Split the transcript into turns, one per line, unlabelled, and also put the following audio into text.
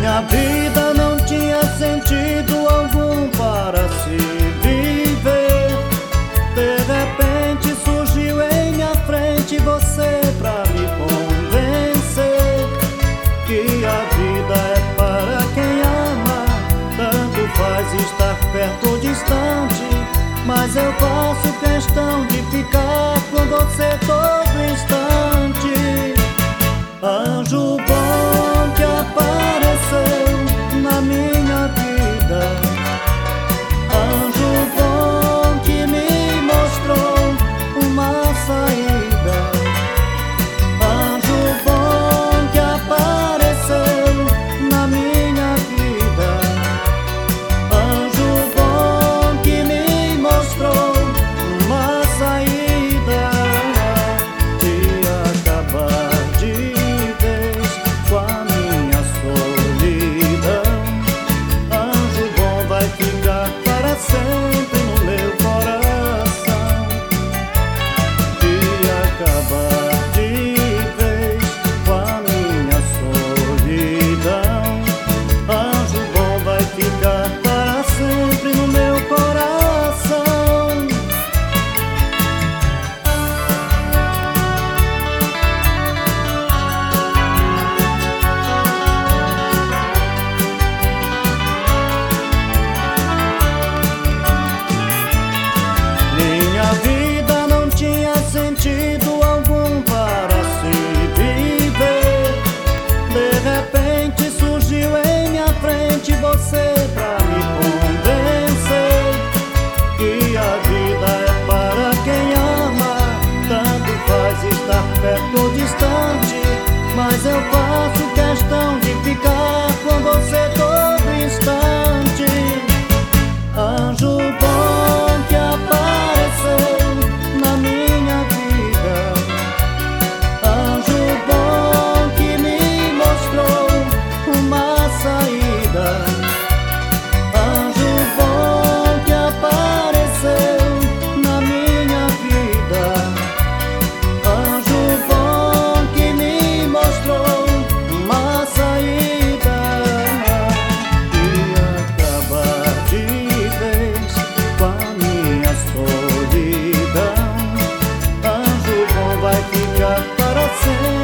Minha vida não tinha sentido algum para se viver. De repente surgiu em minha frente você pra me convencer que a vida é para quem ama. Tanto faz estar perto ou distante, mas eu faço questão de ficar com você todo. sempre Mas eu posso. 死